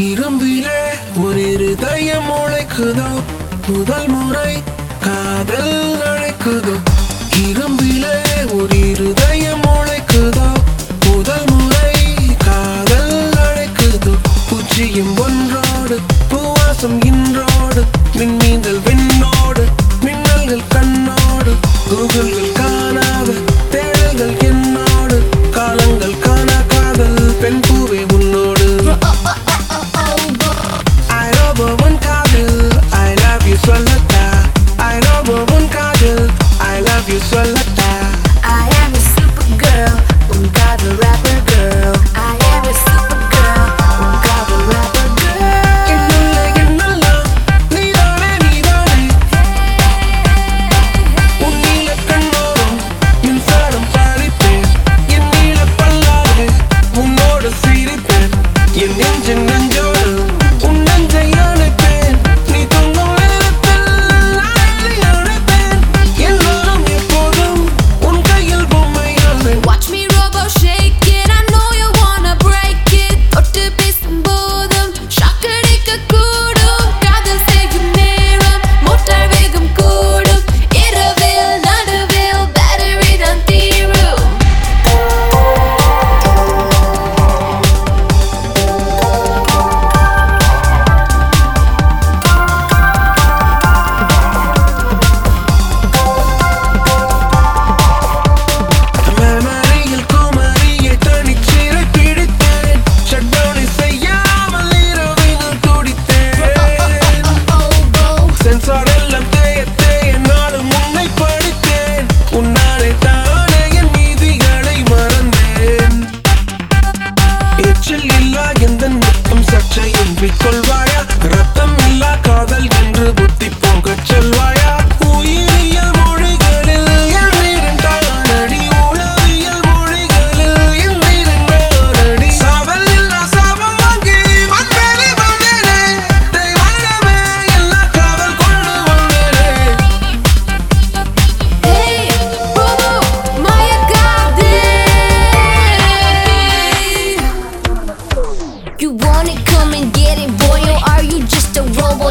இரும்பிலே ஒரு இருதயம் முளைக்குதோ? முதல் முறை காதல் அழைக்குதோ? இரும்பிலே ஒரு Ini 难救 கூச்சல் இல்லா எந்த நட்பும் சர்ச்சையும் கொள்வ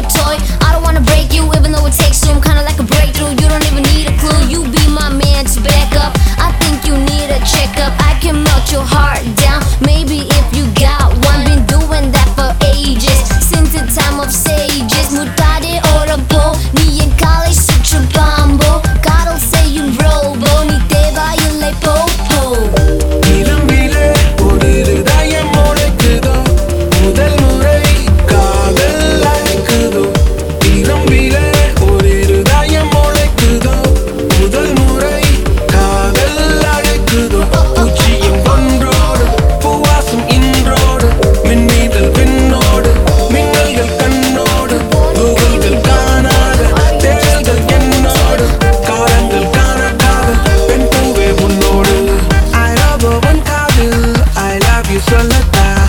toy. I don't wanna break you, even though it takes so I'm kinda like a breakthrough. You don't even need a clue. You be my man to back up. I think you need a checkup. I can melt your heart down. Maybe if you got one, been doing that for ages. Since the time of sages, 算了吧。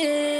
Yeah.